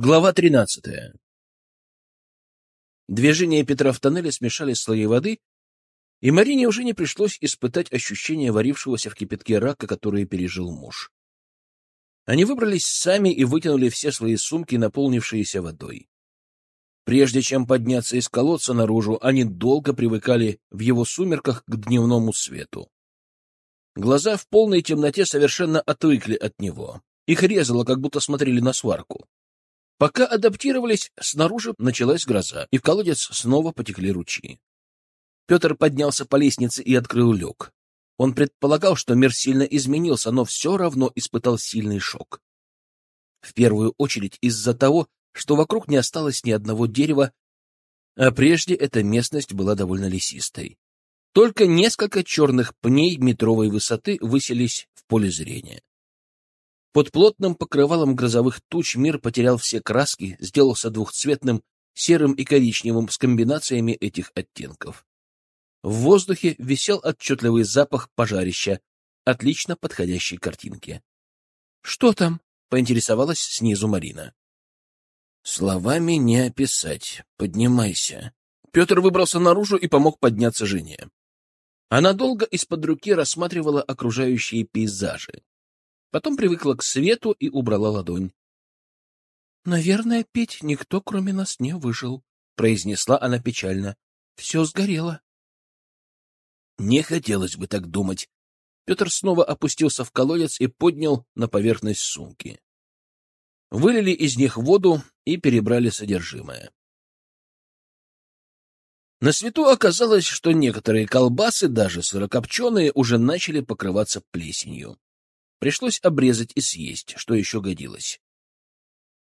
Глава тринадцатая. Движения Петра в тоннеле смешали слои воды, и Марине уже не пришлось испытать ощущение варившегося в кипятке рака, который пережил муж. Они выбрались сами и вытянули все свои сумки, наполнившиеся водой. Прежде чем подняться из колодца наружу, они долго привыкали в его сумерках к дневному свету. Глаза в полной темноте совершенно отвыкли от него. Их резало, как будто смотрели на сварку. Пока адаптировались, снаружи началась гроза, и в колодец снова потекли ручьи. Петр поднялся по лестнице и открыл люк. Он предполагал, что мир сильно изменился, но все равно испытал сильный шок. В первую очередь из-за того, что вокруг не осталось ни одного дерева, а прежде эта местность была довольно лесистой. Только несколько черных пней метровой высоты выселись в поле зрения. Под плотным покрывалом грозовых туч мир потерял все краски, сделался двухцветным, серым и коричневым с комбинациями этих оттенков. В воздухе висел отчетливый запах пожарища, отлично подходящей картинке. — Что там? — поинтересовалась снизу Марина. — Словами не описать. Поднимайся. Петр выбрался наружу и помог подняться жене. Она долго из-под руки рассматривала окружающие пейзажи. Потом привыкла к свету и убрала ладонь. — Наверное, петь никто, кроме нас, не выжил, — произнесла она печально. — Все сгорело. Не хотелось бы так думать. Петр снова опустился в колодец и поднял на поверхность сумки. Вылили из них воду и перебрали содержимое. На свету оказалось, что некоторые колбасы, даже сырокопченые, уже начали покрываться плесенью. Пришлось обрезать и съесть, что еще годилось.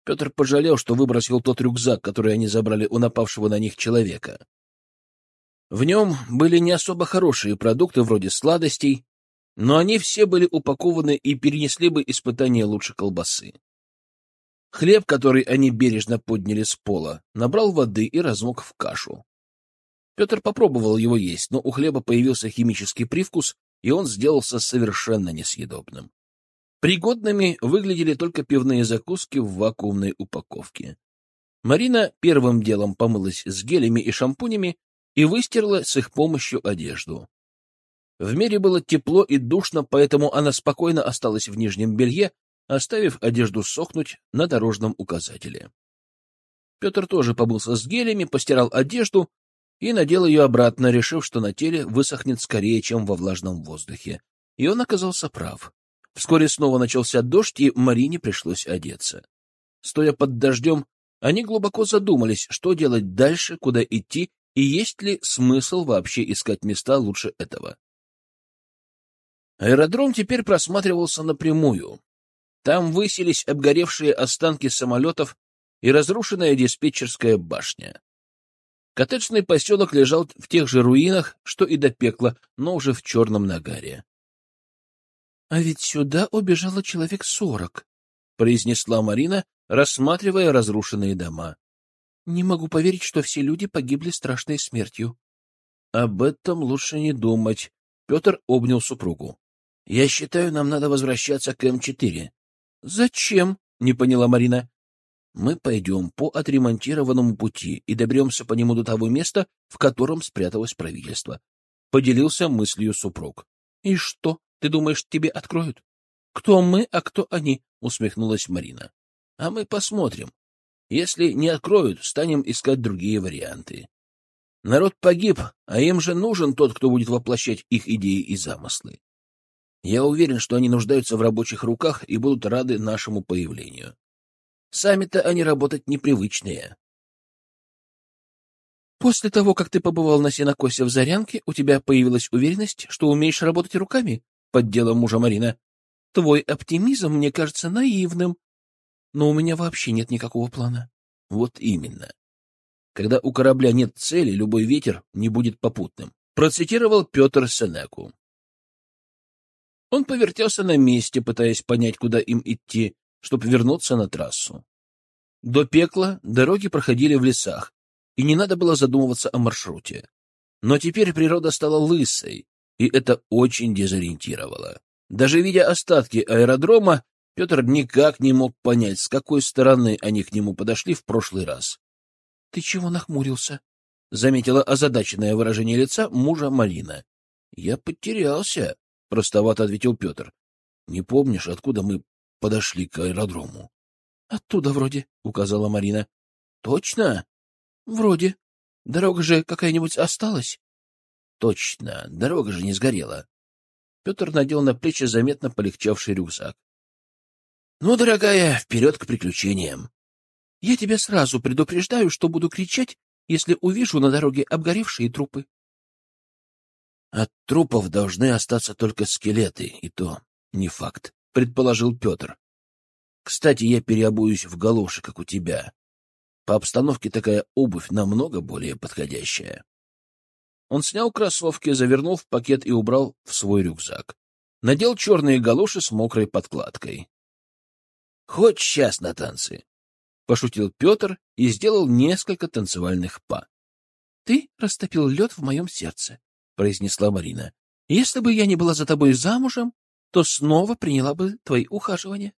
Петр пожалел, что выбросил тот рюкзак, который они забрали у напавшего на них человека. В нем были не особо хорошие продукты, вроде сладостей, но они все были упакованы и перенесли бы испытания лучше колбасы. Хлеб, который они бережно подняли с пола, набрал воды и размок в кашу. Петр попробовал его есть, но у хлеба появился химический привкус, и он сделался совершенно несъедобным. Пригодными выглядели только пивные закуски в вакуумной упаковке. Марина первым делом помылась с гелями и шампунями и выстирала с их помощью одежду. В мире было тепло и душно, поэтому она спокойно осталась в нижнем белье, оставив одежду сохнуть на дорожном указателе. Петр тоже помылся с гелями, постирал одежду и надел ее обратно, решив, что на теле высохнет скорее, чем во влажном воздухе. И он оказался прав. Вскоре снова начался дождь, и Марине пришлось одеться. Стоя под дождем, они глубоко задумались, что делать дальше, куда идти и есть ли смысл вообще искать места лучше этого. Аэродром теперь просматривался напрямую. Там высились обгоревшие останки самолетов и разрушенная диспетчерская башня. Коттеджный поселок лежал в тех же руинах, что и до пекла, но уже в черном нагаре. — А ведь сюда убежало человек сорок, — произнесла Марина, рассматривая разрушенные дома. — Не могу поверить, что все люди погибли страшной смертью. — Об этом лучше не думать. Петр обнял супругу. — Я считаю, нам надо возвращаться к М4. — Зачем? — не поняла Марина. — Мы пойдем по отремонтированному пути и доберемся по нему до того места, в котором спряталось правительство. Поделился мыслью супруг. — И что? Ты думаешь, тебе откроют? — Кто мы, а кто они? — усмехнулась Марина. — А мы посмотрим. Если не откроют, станем искать другие варианты. Народ погиб, а им же нужен тот, кто будет воплощать их идеи и замыслы. Я уверен, что они нуждаются в рабочих руках и будут рады нашему появлению. Сами-то они работать непривычные. После того, как ты побывал на сенокосе в Зарянке, у тебя появилась уверенность, что умеешь работать руками? — поддела мужа Марина. — Твой оптимизм мне кажется наивным. Но у меня вообще нет никакого плана. — Вот именно. Когда у корабля нет цели, любой ветер не будет попутным. Процитировал Петр Сенеку. Он повертелся на месте, пытаясь понять, куда им идти, чтобы вернуться на трассу. До пекла дороги проходили в лесах, и не надо было задумываться о маршруте. Но теперь природа стала лысой, и это очень дезориентировало. Даже видя остатки аэродрома, Петр никак не мог понять, с какой стороны они к нему подошли в прошлый раз. — Ты чего нахмурился? — заметила озадаченное выражение лица мужа Марина. — Я потерялся, — простовато ответил Петр. — Не помнишь, откуда мы подошли к аэродрому? — Оттуда вроде, — указала Марина. — Точно? — Вроде. Дорога же какая-нибудь осталась? — Точно, дорога же не сгорела. Петр надел на плечи заметно полегчавший рюкзак. — Ну, дорогая, вперед к приключениям. — Я тебя сразу предупреждаю, что буду кричать, если увижу на дороге обгоревшие трупы. — От трупов должны остаться только скелеты, и то не факт, — предположил Петр. — Кстати, я переобуюсь в галоши, как у тебя. По обстановке такая обувь намного более подходящая. Он снял кроссовки, завернул в пакет и убрал в свой рюкзак. Надел черные галоши с мокрой подкладкой. Хоть сейчас на танцы. Пошутил Петр и сделал несколько танцевальных па. — Ты растопил лед в моем сердце, — произнесла Марина. — Если бы я не была за тобой замужем, то снова приняла бы твои ухаживания.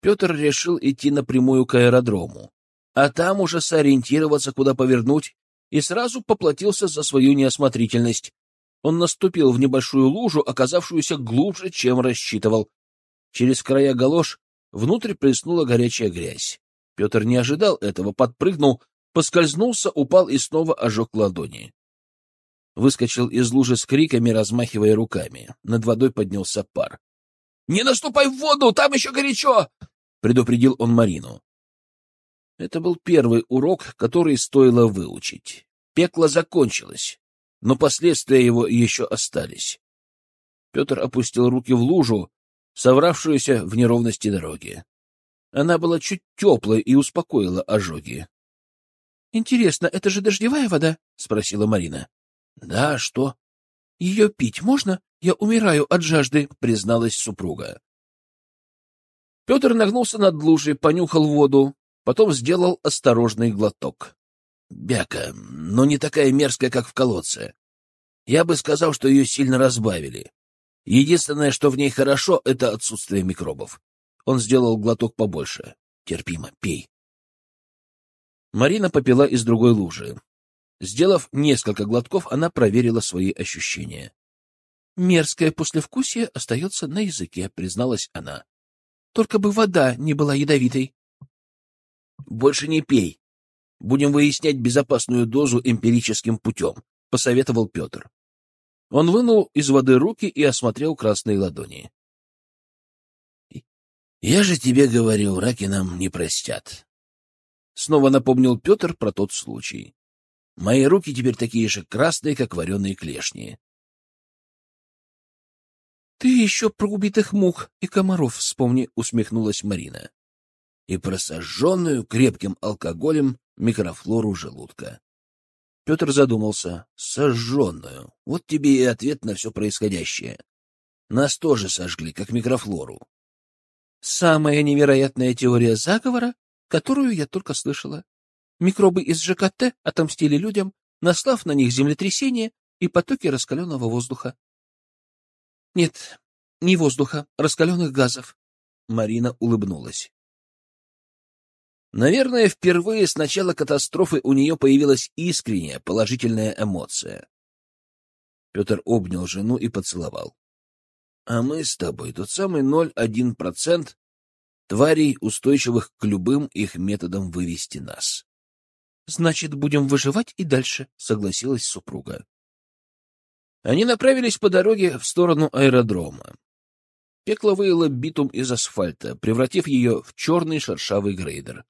Петр решил идти напрямую к аэродрому, а там уже сориентироваться, куда повернуть, и сразу поплатился за свою неосмотрительность. Он наступил в небольшую лужу, оказавшуюся глубже, чем рассчитывал. Через края галош Внутрь плеснула горячая грязь. Петр не ожидал этого, подпрыгнул, поскользнулся, упал и снова ожег ладони. Выскочил из лужи с криками, размахивая руками. Над водой поднялся пар. — Не наступай в воду, там еще горячо! — предупредил он Марину. Это был первый урок, который стоило выучить. Пекло закончилось, но последствия его еще остались. Петр опустил руки в лужу, совравшуюся в неровности дороги. Она была чуть теплой и успокоила ожоги. — Интересно, это же дождевая вода? — спросила Марина. — Да, что? — Ее пить можно? Я умираю от жажды, — призналась супруга. Петр нагнулся над лужей, понюхал воду, потом сделал осторожный глоток. Бяка, но не такая мерзкая, как в колодце. Я бы сказал, что ее сильно разбавили. Единственное, что в ней хорошо, — это отсутствие микробов. Он сделал глоток побольше. Терпимо, пей. Марина попила из другой лужи. Сделав несколько глотков, она проверила свои ощущения. «Мерзкое послевкусие остается на языке», — призналась она. «Только бы вода не была ядовитой». «Больше не пей. Будем выяснять безопасную дозу эмпирическим путем», — посоветовал Петр. Он вынул из воды руки и осмотрел красные ладони. — Я же тебе говорю, раки нам не простят. Снова напомнил Петр про тот случай. Мои руки теперь такие же красные, как вареные клешни. — Ты еще про убитых мух и комаров вспомни, — усмехнулась Марина. — И про сожженную крепким алкоголем микрофлору желудка. Петр задумался. Сожженную. Вот тебе и ответ на все происходящее. Нас тоже сожгли, как микрофлору. Самая невероятная теория заговора, которую я только слышала. Микробы из ЖКТ отомстили людям, наслав на них землетрясение и потоки раскаленного воздуха. Нет, не воздуха, раскаленных газов. Марина улыбнулась. Наверное, впервые с начала катастрофы у нее появилась искренняя положительная эмоция. Петр обнял жену и поцеловал. — А мы с тобой тот самый 0,1% тварей, устойчивых к любым их методам вывести нас. — Значит, будем выживать и дальше, — согласилась супруга. Они направились по дороге в сторону аэродрома. Пекло выяло битум из асфальта, превратив ее в черный шершавый грейдер.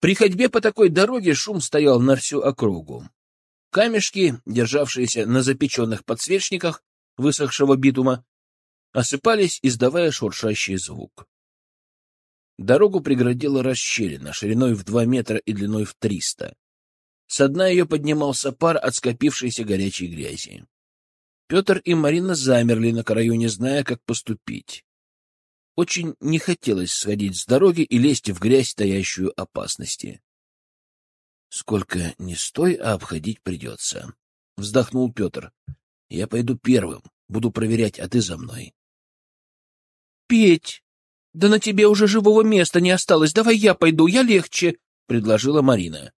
При ходьбе по такой дороге шум стоял на всю округу. Камешки, державшиеся на запеченных подсвечниках высохшего битума, осыпались, издавая шуршащий звук. Дорогу преградила расщелина шириной в два метра и длиной в триста. Со дна ее поднимался пар от скопившейся горячей грязи. Петр и Марина замерли на краю, не зная, как поступить. Очень не хотелось сходить с дороги и лезть в грязь, стоящую опасности. — Сколько не стой, а обходить придется, — вздохнул Петр. — Я пойду первым, буду проверять, а ты за мной. — Петь! Да на тебе уже живого места не осталось. Давай я пойду, я легче, — предложила Марина.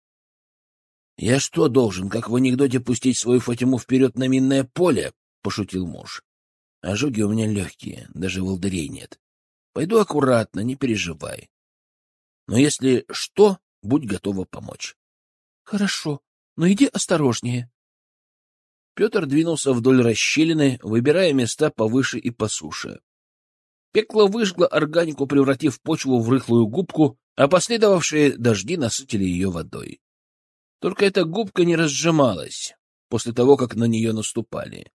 — Я что, должен, как в анекдоте, пустить свою Фатиму вперед на минное поле? — пошутил муж. — Ожоги у меня легкие, даже волдырей нет. Пойду аккуратно, не переживай. Но если что, будь готова помочь. — Хорошо, но иди осторожнее. Петр двинулся вдоль расщелины, выбирая места повыше и по суше. Пекло выжгло органику, превратив почву в рыхлую губку, а последовавшие дожди насытили ее водой. Только эта губка не разжималась после того, как на нее наступали.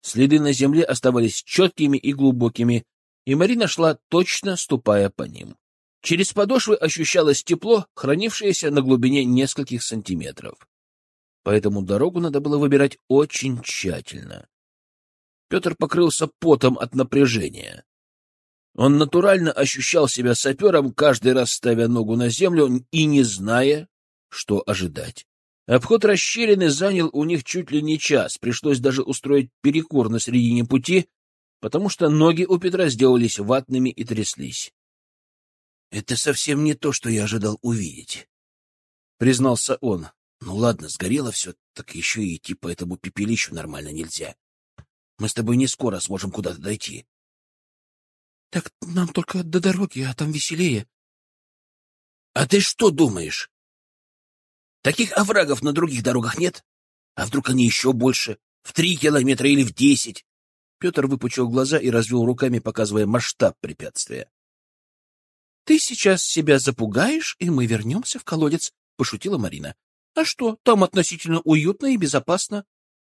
Следы на земле оставались четкими и глубокими, и Марина шла точно, ступая по ним. Через подошвы ощущалось тепло, хранившееся на глубине нескольких сантиметров. Поэтому дорогу надо было выбирать очень тщательно. Петр покрылся потом от напряжения. Он натурально ощущал себя сапером, каждый раз ставя ногу на землю и не зная, что ожидать. Обход расщелины занял у них чуть ли не час, пришлось даже устроить перекур на середине пути, потому что ноги у Петра сделались ватными и тряслись. — Это совсем не то, что я ожидал увидеть, — признался он. — Ну ладно, сгорело все, так еще и идти по этому пепелищу нормально нельзя. Мы с тобой не скоро сможем куда-то дойти. — Так нам только до дороги, а там веселее. — А ты что думаешь? Таких оврагов на других дорогах нет? А вдруг они еще больше? В три километра или в десять? Петр выпучил глаза и развел руками, показывая масштаб препятствия. — Ты сейчас себя запугаешь, и мы вернемся в колодец, — пошутила Марина. — А что, там относительно уютно и безопасно.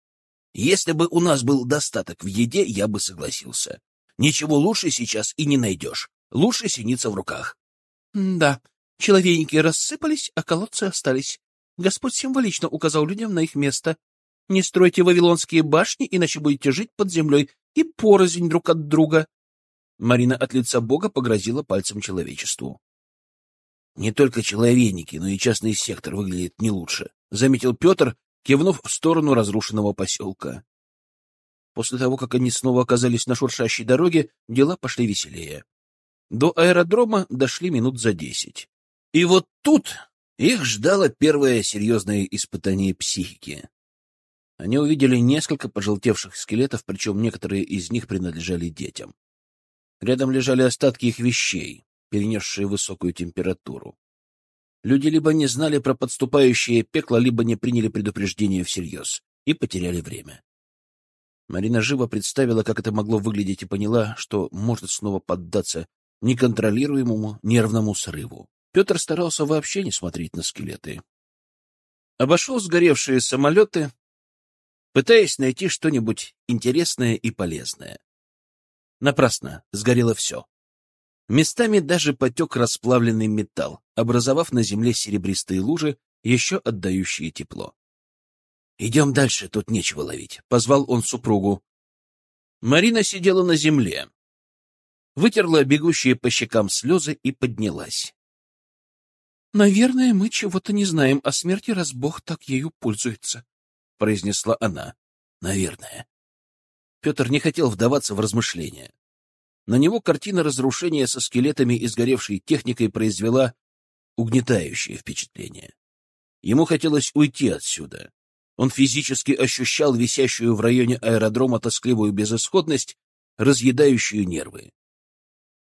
— Если бы у нас был достаток в еде, я бы согласился. Ничего лучше сейчас и не найдешь. Лучше синица в руках. — Да, человейники рассыпались, а колодцы остались. Господь символично указал людям на их место. Не стройте вавилонские башни, иначе будете жить под землей и порознь друг от друга. Марина от лица Бога погрозила пальцем человечеству. Не только человейники, но и частный сектор выглядит не лучше, — заметил Петр, кивнув в сторону разрушенного поселка. После того, как они снова оказались на шуршащей дороге, дела пошли веселее. До аэродрома дошли минут за десять. И вот тут их ждало первое серьезное испытание психики. Они увидели несколько пожелтевших скелетов, причем некоторые из них принадлежали детям. Рядом лежали остатки их вещей, перенесшие высокую температуру. Люди либо не знали про подступающее пекло, либо не приняли предупреждение всерьез и потеряли время. Марина живо представила, как это могло выглядеть, и поняла, что может снова поддаться неконтролируемому нервному срыву. Петр старался вообще не смотреть на скелеты. Обошел сгоревшие самолеты, пытаясь найти что-нибудь интересное и полезное. Напрасно, сгорело все. Местами даже потек расплавленный металл, образовав на земле серебристые лужи, еще отдающие тепло. — Идем дальше, тут нечего ловить, — позвал он супругу. Марина сидела на земле, вытерла бегущие по щекам слезы и поднялась. «Наверное, мы чего-то не знаем о смерти, раз Бог так ею пользуется», — произнесла она. «Наверное». Петр не хотел вдаваться в размышления. На него картина разрушения со скелетами и сгоревшей техникой произвела угнетающее впечатление. Ему хотелось уйти отсюда. Он физически ощущал висящую в районе аэродрома тоскливую безысходность, разъедающую нервы.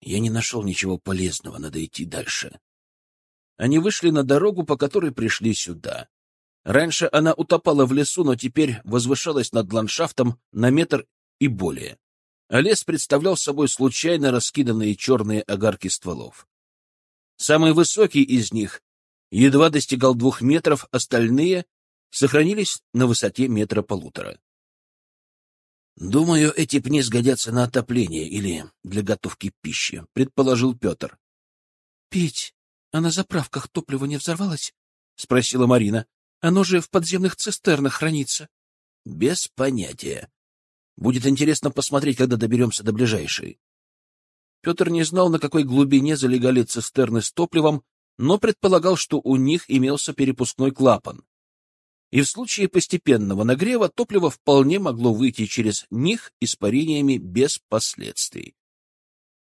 Я не нашел ничего полезного, надо идти дальше. Они вышли на дорогу, по которой пришли сюда. Раньше она утопала в лесу, но теперь возвышалась над ландшафтом на метр и более. А лес представлял собой случайно раскиданные черные огарки стволов. Самый высокий из них едва достигал двух метров, остальные сохранились на высоте метра полутора. «Думаю, эти пни сгодятся на отопление или для готовки пищи», — предположил Петр. «Петь, а на заправках топливо не взорвалось? — спросила Марина. — Оно же в подземных цистернах хранится. — Без понятия. Будет интересно посмотреть, когда доберемся до ближайшей. Петр не знал, на какой глубине залегали цистерны с топливом, но предполагал, что у них имелся перепускной клапан. И в случае постепенного нагрева топливо вполне могло выйти через них испарениями без последствий.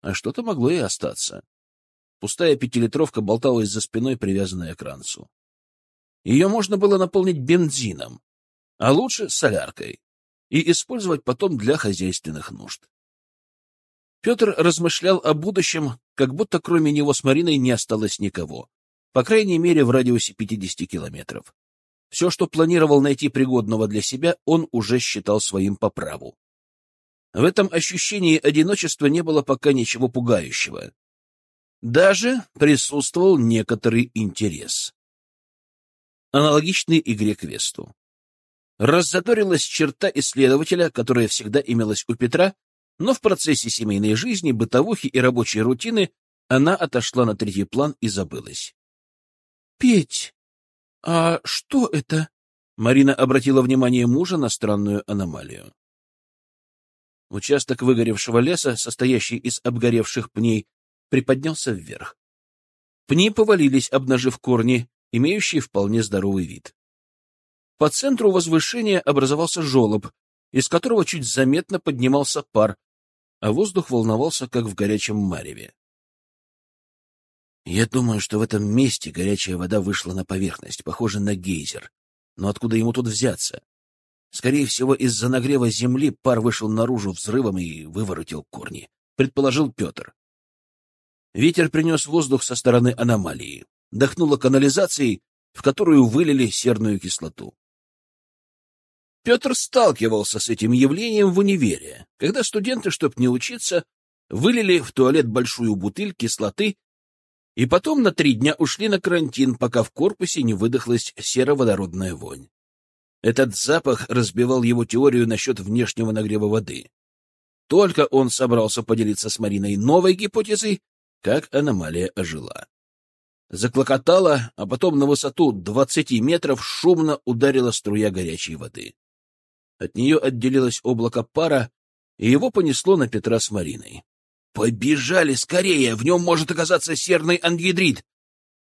а что-то могло и остаться. Пустая пятилитровка болталась за спиной, привязанная к ранцу. Ее можно было наполнить бензином, а лучше соляркой, и использовать потом для хозяйственных нужд. Петр размышлял о будущем, как будто кроме него с Мариной не осталось никого, по крайней мере в радиусе 50 километров. Все, что планировал найти пригодного для себя, он уже считал своим по праву. В этом ощущении одиночества не было пока ничего пугающего. Даже присутствовал некоторый интерес. Аналогичный игре квесту. Раззадорилась черта исследователя, которая всегда имелась у Петра, но в процессе семейной жизни, бытовухи и рабочей рутины она отошла на третий план и забылась. — Петь, а что это? Марина обратила внимание мужа на странную аномалию. Участок выгоревшего леса, состоящий из обгоревших пней, приподнялся вверх. Пни повалились, обнажив корни, имеющие вполне здоровый вид. По центру возвышения образовался желоб, из которого чуть заметно поднимался пар, а воздух волновался, как в горячем мареве. Я думаю, что в этом месте горячая вода вышла на поверхность, похоже на гейзер. Но откуда ему тут взяться? Скорее всего, из-за нагрева земли пар вышел наружу взрывом и выворотил корни, предположил Петр. Ветер принес воздух со стороны аномалии. Дохнуло канализацией, в которую вылили серную кислоту. Петр сталкивался с этим явлением в универе, когда студенты, чтоб не учиться, вылили в туалет большую бутыль кислоты и потом на три дня ушли на карантин, пока в корпусе не выдохлась сероводородная вонь. Этот запах разбивал его теорию насчет внешнего нагрева воды. Только он собрался поделиться с Мариной новой гипотезой, как аномалия ожила. Заклокотала, а потом на высоту двадцати метров шумно ударила струя горячей воды. От нее отделилось облако пара, и его понесло на Петра с Мариной. «Побежали скорее! В нем может оказаться серный ангидрид!»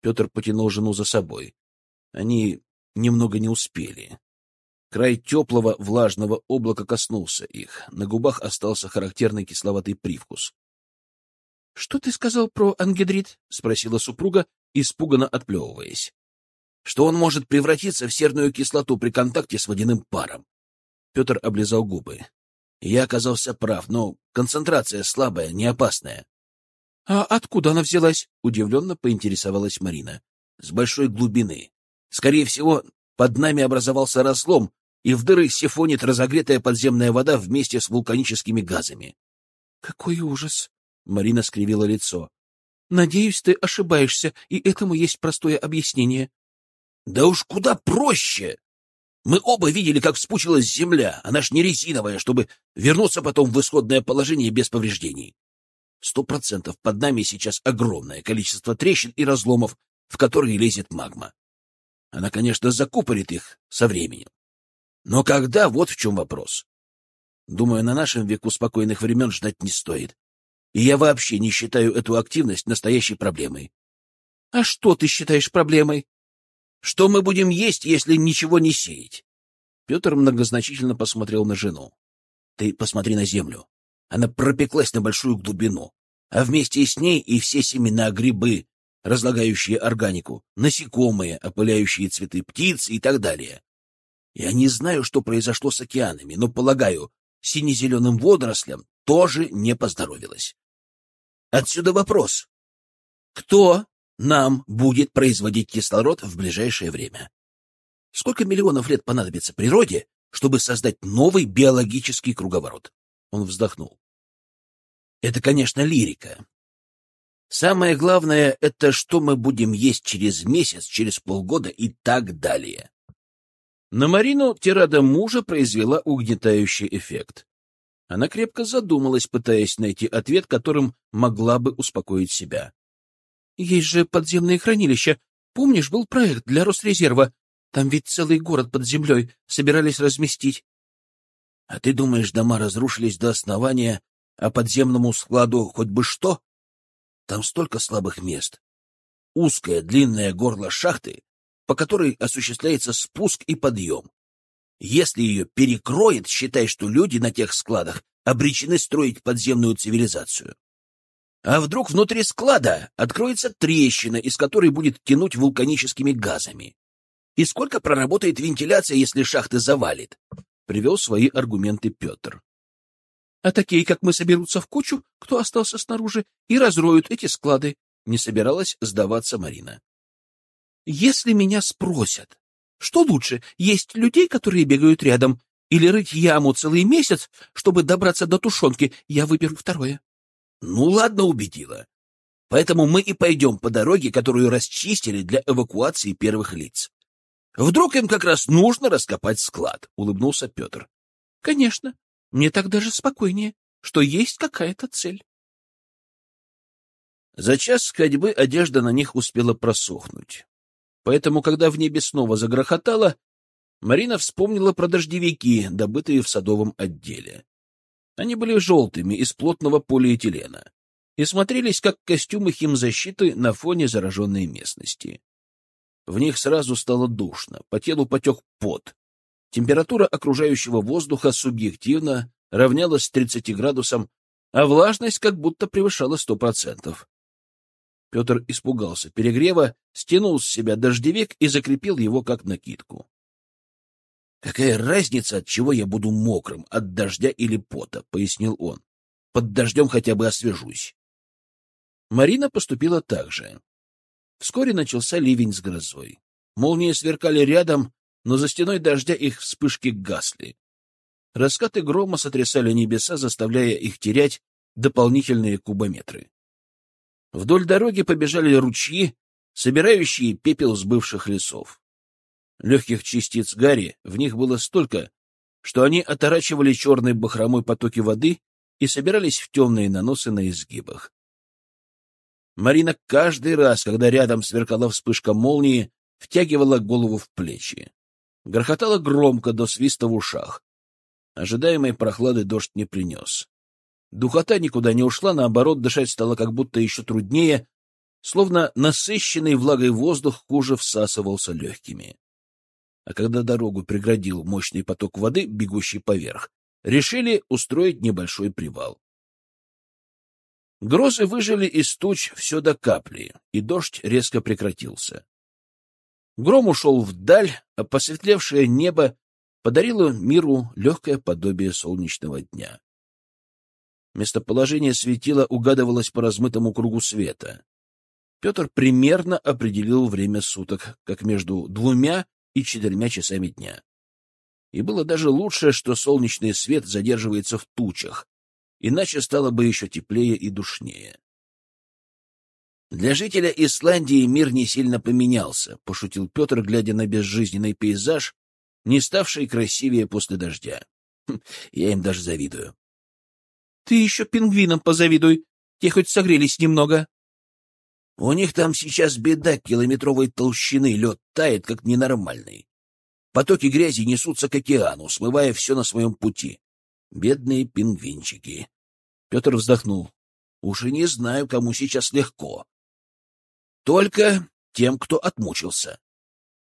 Петр потянул жену за собой. Они немного не успели. Край теплого влажного облака коснулся их. На губах остался характерный кисловатый привкус. — Что ты сказал про ангидрид? — спросила супруга, испуганно отплевываясь. — Что он может превратиться в серную кислоту при контакте с водяным паром. Петр облизал губы. Я оказался прав, но концентрация слабая, не опасная. — А откуда она взялась? — удивленно поинтересовалась Марина. — С большой глубины. Скорее всего, под нами образовался разлом, и в дыры сифонит разогретая подземная вода вместе с вулканическими газами. — Какой ужас! — Марина скривила лицо. — Надеюсь, ты ошибаешься, и этому есть простое объяснение. — Да уж куда проще! Мы оба видели, как вспучилась земля, она ж не резиновая, чтобы вернуться потом в исходное положение без повреждений. Сто процентов под нами сейчас огромное количество трещин и разломов, в которые лезет магма. Она, конечно, закупорит их со временем. Но когда, вот в чем вопрос. Думаю, на нашем веку спокойных времен ждать не стоит. И я вообще не считаю эту активность настоящей проблемой. — А что ты считаешь проблемой? — Что мы будем есть, если ничего не сеять? Петр многозначительно посмотрел на жену. — Ты посмотри на землю. Она пропеклась на большую глубину, а вместе с ней и все семена, грибы, разлагающие органику, насекомые, опыляющие цветы птиц и так далее. Я не знаю, что произошло с океанами, но, полагаю, сине-зеленым водорослям тоже не поздоровилось. Отсюда вопрос. Кто нам будет производить кислород в ближайшее время? Сколько миллионов лет понадобится природе, чтобы создать новый биологический круговорот? Он вздохнул. Это, конечно, лирика. Самое главное — это что мы будем есть через месяц, через полгода и так далее. На Марину тирада мужа произвела угнетающий эффект. Она крепко задумалась, пытаясь найти ответ, которым могла бы успокоить себя. — Есть же подземные хранилища. Помнишь, был проект для Росрезерва? Там ведь целый город под землей собирались разместить. — А ты думаешь, дома разрушились до основания, а подземному складу хоть бы что? Там столько слабых мест. Узкое длинное горло шахты по которой осуществляется спуск и подъем. Если ее перекроет, считай, что люди на тех складах обречены строить подземную цивилизацию. А вдруг внутри склада откроется трещина, из которой будет тянуть вулканическими газами? И сколько проработает вентиляция, если шахты завалит? Привел свои аргументы Петр. А такие, как мы, соберутся в кучу, кто остался снаружи, и разроют эти склады. Не собиралась сдаваться Марина. Если меня спросят, что лучше, есть людей, которые бегают рядом, или рыть яму целый месяц, чтобы добраться до тушенки, я выберу второе. Ну ладно, убедила. Поэтому мы и пойдем по дороге, которую расчистили для эвакуации первых лиц. Вдруг им как раз нужно раскопать склад, — улыбнулся Петр. — Конечно. Мне так даже спокойнее, что есть какая-то цель. За час ходьбы одежда на них успела просохнуть. Поэтому, когда в небе снова загрохотало, Марина вспомнила про дождевики, добытые в садовом отделе. Они были желтыми, из плотного полиэтилена, и смотрелись как костюмы химзащиты на фоне зараженной местности. В них сразу стало душно, по телу потек пот. Температура окружающего воздуха субъективно равнялась 30 градусам, а влажность как будто превышала 100%. Петр испугался перегрева, стянул с себя дождевик и закрепил его как накидку. «Какая разница, от чего я буду мокрым, от дождя или пота?» — пояснил он. «Под дождем хотя бы освежусь». Марина поступила так же. Вскоре начался ливень с грозой. Молнии сверкали рядом, но за стеной дождя их вспышки гасли. Раскаты грома сотрясали небеса, заставляя их терять дополнительные кубометры. Вдоль дороги побежали ручьи, собирающие пепел с бывших лесов. Легких частиц гари в них было столько, что они оторачивали черной бахромой потоки воды и собирались в темные наносы на изгибах. Марина каждый раз, когда рядом сверкала вспышка молнии, втягивала голову в плечи. Грохотало громко до свиста в ушах. Ожидаемой прохлады дождь не принес. Духота никуда не ушла, наоборот, дышать стало как будто еще труднее, словно насыщенный влагой воздух хуже всасывался легкими а когда дорогу преградил мощный поток воды, бегущий поверх, решили устроить небольшой привал. Грозы выжили из туч все до капли, и дождь резко прекратился. Гром ушел вдаль, а посветлевшее небо подарило миру легкое подобие солнечного дня. Местоположение светила угадывалось по размытому кругу света. Петр примерно определил время суток, как между двумя и четырьмя часами дня. И было даже лучше, что солнечный свет задерживается в тучах, иначе стало бы еще теплее и душнее. «Для жителя Исландии мир не сильно поменялся», — пошутил Петр, глядя на безжизненный пейзаж, не ставший красивее после дождя. Хм, я им даже завидую. «Ты еще пингвинам позавидуй, те хоть согрелись немного», у них там сейчас беда километровой толщины, лед тает, как ненормальный. Потоки грязи несутся к океану, смывая все на своем пути. Бедные пингвинчики. Петр вздохнул. Уж и не знаю, кому сейчас легко. Только тем, кто отмучился.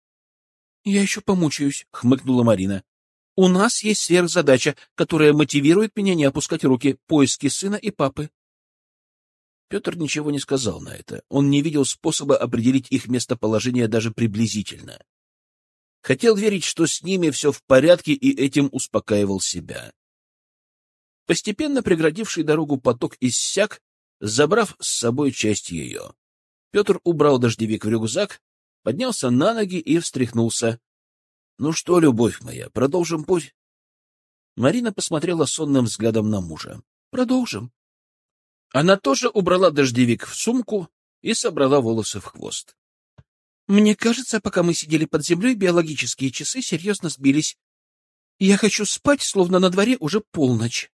— Я еще помучаюсь, — хмыкнула Марина. — У нас есть сверхзадача, которая мотивирует меня не опускать руки, поиски сына и папы. Петр ничего не сказал на это. Он не видел способа определить их местоположение даже приблизительно. Хотел верить, что с ними все в порядке, и этим успокаивал себя. Постепенно преградивший дорогу поток иссяк, забрав с собой часть ее. Петр убрал дождевик в рюкзак, поднялся на ноги и встряхнулся. — Ну что, любовь моя, продолжим путь? Марина посмотрела сонным взглядом на мужа. — Продолжим. Она тоже убрала дождевик в сумку и собрала волосы в хвост. Мне кажется, пока мы сидели под землей, биологические часы серьезно сбились. Я хочу спать, словно на дворе уже полночь.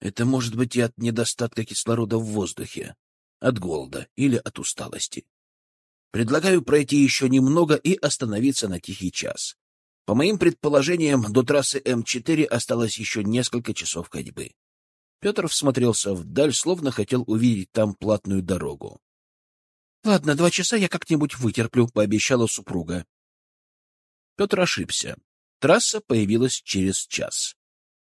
Это может быть и от недостатка кислорода в воздухе, от голода или от усталости. Предлагаю пройти еще немного и остановиться на тихий час. По моим предположениям, до трассы М4 осталось еще несколько часов ходьбы. Петр всмотрелся вдаль, словно хотел увидеть там платную дорогу. — Ладно, два часа я как-нибудь вытерплю, — пообещала супруга. Петр ошибся. Трасса появилась через час.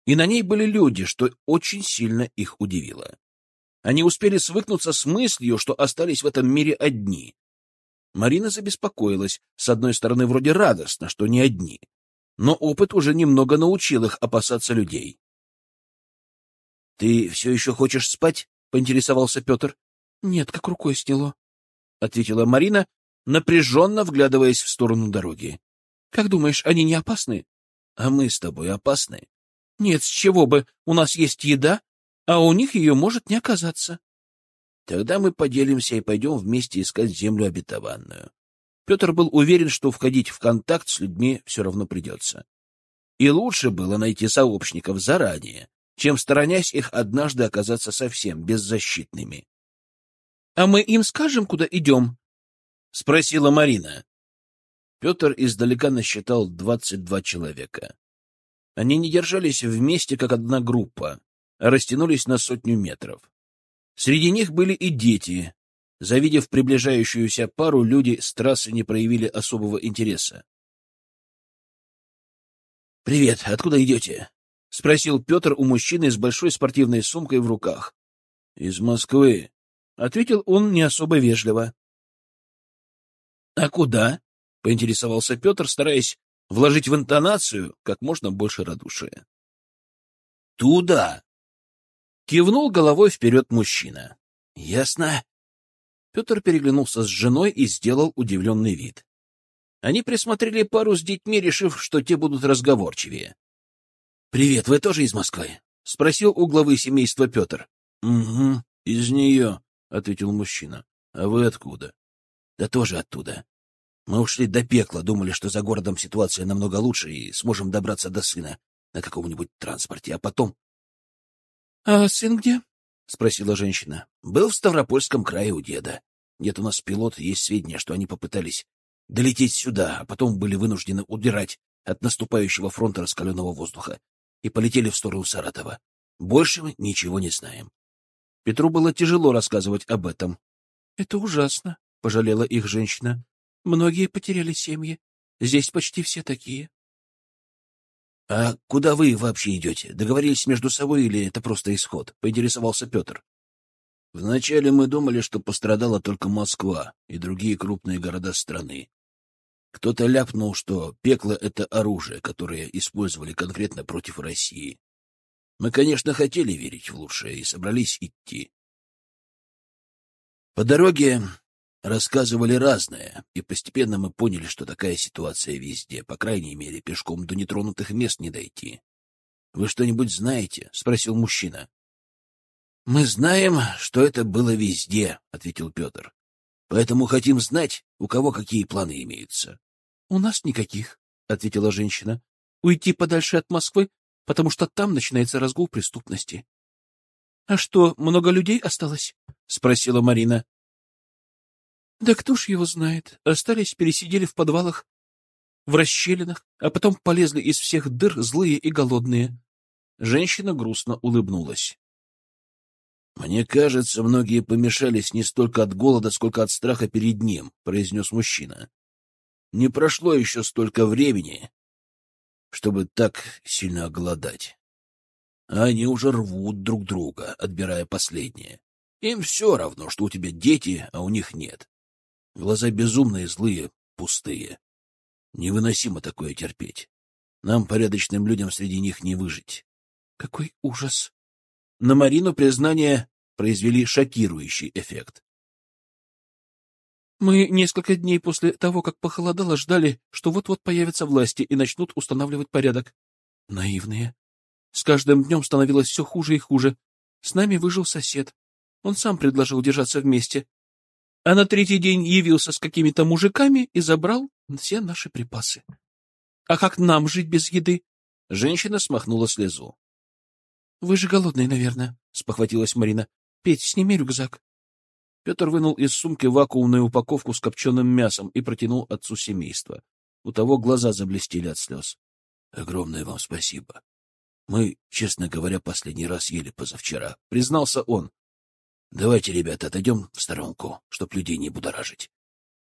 И на ней были люди, что очень сильно их удивило. Они успели свыкнуться с мыслью, что остались в этом мире одни. Марина забеспокоилась. С одной стороны, вроде радостно, что не одни. Но опыт уже немного научил их опасаться людей. — Ты все еще хочешь спать? — поинтересовался Петр. — Нет, как рукой сняло, — ответила Марина, напряженно вглядываясь в сторону дороги. — Как думаешь, они не опасны? — А мы с тобой опасны? — Нет, с чего бы? У нас есть еда, а у них ее может не оказаться. Тогда мы поделимся и пойдем вместе искать землю обетованную. Петр был уверен, что входить в контакт с людьми все равно придется. И лучше было найти сообщников заранее, чем, сторонясь их, однажды оказаться совсем беззащитными. — А мы им скажем, куда идем? — спросила Марина. Петр издалека насчитал двадцать два человека. Они не держались вместе, как одна группа, а растянулись на сотню метров. Среди них были и дети. Завидев приближающуюся пару, люди с трассы не проявили особого интереса. «Привет, откуда идете?» — спросил Петр у мужчины с большой спортивной сумкой в руках. «Из Москвы», — ответил он не особо вежливо. «А куда?» — поинтересовался Петр, стараясь вложить в интонацию как можно больше радушия. «Туда!» Кивнул головой вперед мужчина. «Ясно». Петр переглянулся с женой и сделал удивленный вид. Они присмотрели пару с детьми, решив, что те будут разговорчивее. «Привет, вы тоже из Москвы?» — спросил у главы семейства Петр. «Угу, из нее», — ответил мужчина. «А вы откуда?» «Да тоже оттуда. Мы ушли до пекла, думали, что за городом ситуация намного лучше и сможем добраться до сына на каком-нибудь транспорте, а потом — А сын где? — спросила женщина. — Был в Ставропольском крае у деда. Нет у нас пилот, есть сведения, что они попытались долететь сюда, а потом были вынуждены удирать от наступающего фронта раскаленного воздуха и полетели в сторону Саратова. Больше мы ничего не знаем. Петру было тяжело рассказывать об этом. — Это ужасно, — пожалела их женщина. — Многие потеряли семьи. Здесь почти все такие. — А куда вы вообще идете? Договорились между собой или это просто исход? — поинтересовался Петр. — Вначале мы думали, что пострадала только Москва и другие крупные города страны. Кто-то ляпнул, что пекло — это оружие, которое использовали конкретно против России. Мы, конечно, хотели верить в лучшее и собрались идти. По дороге Рассказывали разное, и постепенно мы поняли, что такая ситуация везде, по крайней мере, пешком до нетронутых мест не дойти. — Вы что-нибудь знаете? — спросил мужчина. — Мы знаем, что это было везде, — ответил Петр. — Поэтому хотим знать, у кого какие планы имеются. — У нас никаких, — ответила женщина. — Уйти подальше от Москвы, потому что там начинается разгул преступности. — А что, много людей осталось? — спросила Марина. Да кто ж его знает? Остались, пересидели в подвалах, в расщелинах, а потом полезли из всех дыр злые и голодные. Женщина грустно улыбнулась. «Мне кажется, многие помешались не столько от голода, сколько от страха перед ним», — произнес мужчина. «Не прошло еще столько времени, чтобы так сильно оголодать. А они уже рвут друг друга, отбирая последнее. Им все равно, что у тебя дети, а у них нет. Глаза безумные, злые, пустые. Невыносимо такое терпеть. Нам, порядочным людям, среди них не выжить. Какой ужас! На Марину признания произвели шокирующий эффект. Мы несколько дней после того, как похолодало, ждали, что вот-вот появятся власти и начнут устанавливать порядок. Наивные. С каждым днем становилось все хуже и хуже. С нами выжил сосед. Он сам предложил держаться вместе, а на третий день явился с какими-то мужиками и забрал все наши припасы. А как нам жить без еды? Женщина смахнула слезу. — Вы же голодные, наверное, — спохватилась Марина. — Петь, сними рюкзак. Петр вынул из сумки вакуумную упаковку с копченым мясом и протянул отцу семейства. У того глаза заблестели от слез. — Огромное вам спасибо. Мы, честно говоря, последний раз ели позавчера, — признался он. Давайте, ребята, отойдем в сторонку, чтоб людей не будоражить.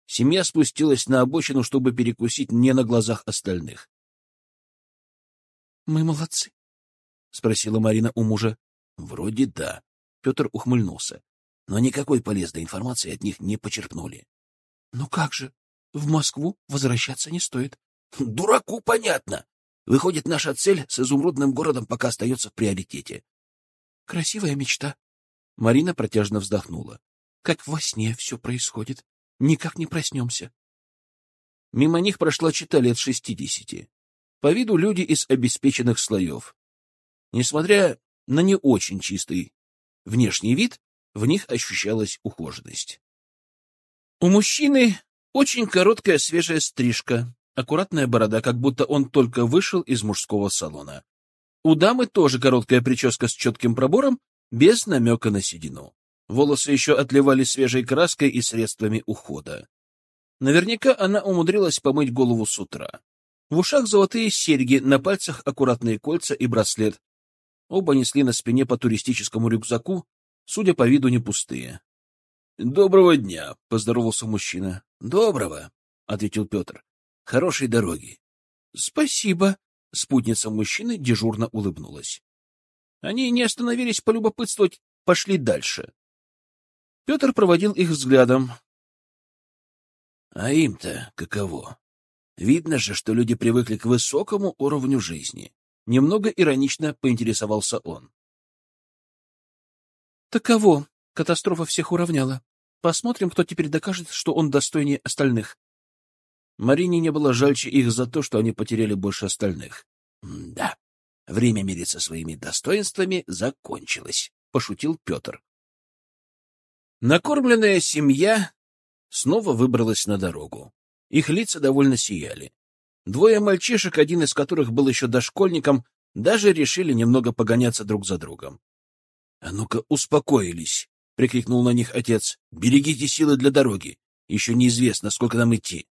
Семья спустилась на обочину, чтобы перекусить не на глазах остальных. — Мы молодцы? — спросила Марина у мужа. — Вроде да. Петр ухмыльнулся. Но никакой полезной информации от них не почерпнули. — Ну как же? В Москву возвращаться не стоит. — Дураку понятно. Выходит, наша цель с изумрудным городом пока остается в приоритете. — Красивая мечта. Марина протяжно вздохнула. — Как во сне все происходит. Никак не проснемся. Мимо них прошла чита лет шестидесяти. По виду люди из обеспеченных слоев. Несмотря на не очень чистый внешний вид, в них ощущалась ухоженность. У мужчины очень короткая свежая стрижка, аккуратная борода, как будто он только вышел из мужского салона. У дамы тоже короткая прическа с четким пробором, без намека на седину. Волосы еще отливали свежей краской и средствами ухода. Наверняка она умудрилась помыть голову с утра. В ушах золотые серьги, на пальцах аккуратные кольца и браслет. Оба несли на спине по туристическому рюкзаку, судя по виду, не пустые. — Доброго дня! — поздоровался мужчина. — Доброго! — ответил Петр. — Хорошей дороги! — Спасибо! — спутница мужчины дежурно улыбнулась. Они не остановились полюбопытствовать, пошли дальше. Петр проводил их взглядом. — А им-то каково? Видно же, что люди привыкли к высокому уровню жизни. Немного иронично поинтересовался он. — Таково. Катастрофа всех уравняла. Посмотрим, кто теперь докажет, что он достойнее остальных. Марине не было жальче их за то, что они потеряли больше остальных. — Да, время мириться своими достоинствами закончилось, — пошутил Петр. Накормленная семья снова выбралась на дорогу. Их лица довольно сияли. Двое мальчишек, один из которых был еще дошкольником, даже решили немного погоняться друг за другом. — А ну-ка, успокоились! — прикрикнул на них отец. — Берегите силы для дороги. Еще неизвестно, сколько нам идти.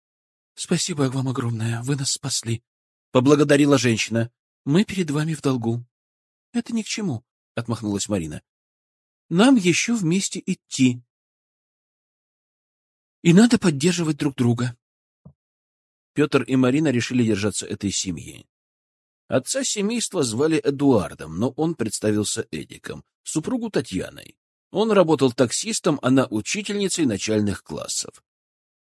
— Спасибо вам огромное, вы нас спасли, — поблагодарила женщина. — Мы перед вами в долгу. — Это ни к чему, — отмахнулась Марина. Нам еще вместе идти. И надо поддерживать друг друга. Петр и Марина решили держаться этой семьи. Отца семейства звали Эдуардом, но он представился Эдиком, супругу Татьяной. Он работал таксистом, она учительницей начальных классов.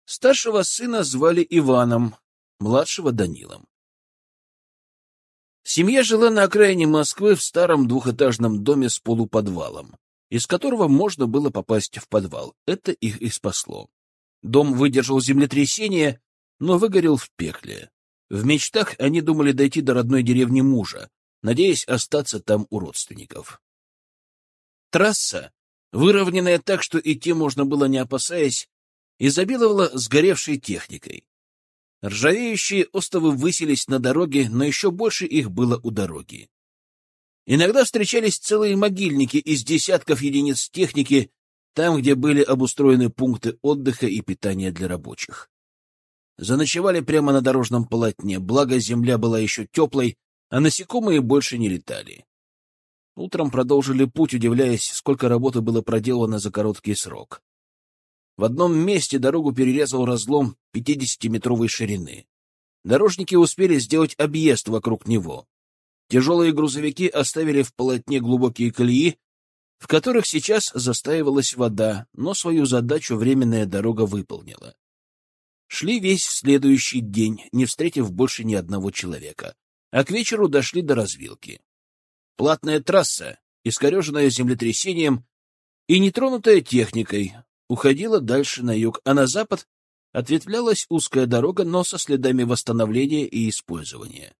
Старшего сына звали Иваном, младшего — Данилом. Семья жила на окраине Москвы в старом двухэтажном доме с полуподвалом из которого можно было попасть в подвал. Это их и спасло. Дом выдержал землетрясение, но выгорел в пекле. В мечтах они думали дойти до родной деревни мужа, надеясь остаться там у родственников. Трасса, выровненная так, что идти можно было не опасаясь, изобиловала сгоревшей техникой. Ржавеющие остовы высились на дороге, но еще больше их было у дороги. Иногда встречались целые могильники из десятков единиц техники, там, где были обустроены пункты отдыха и питания для рабочих. Заночевали прямо на дорожном полотне, благо земля была еще теплой, а насекомые больше не летали. Утром продолжили путь, удивляясь, сколько работы было проделано за короткий срок. В одном месте дорогу перерезал разлом 50-метровой ширины. Дорожники успели сделать объезд вокруг него. Тяжелые грузовики оставили в полотне глубокие колеи, в которых сейчас застаивалась вода, но свою задачу временная дорога выполнила. Шли весь следующий день, не встретив больше ни одного человека, а к вечеру дошли до развилки. Платная трасса, искореженная землетрясением и нетронутая техникой, уходила дальше на юг, а на запад ответвлялась узкая дорога, но со следами восстановления и использования.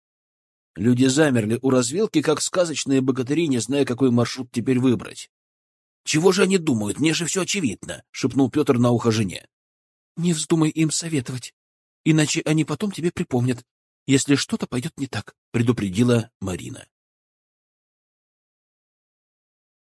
Люди замерли у развилки, как сказочные богатыри, не зная, какой маршрут теперь выбрать. — Чего же они думают? Мне же все очевидно, — шепнул Петр на ухо жене. — Не вздумай им советовать, иначе они потом тебе припомнят, если что-то пойдет не так, — предупредила Марина.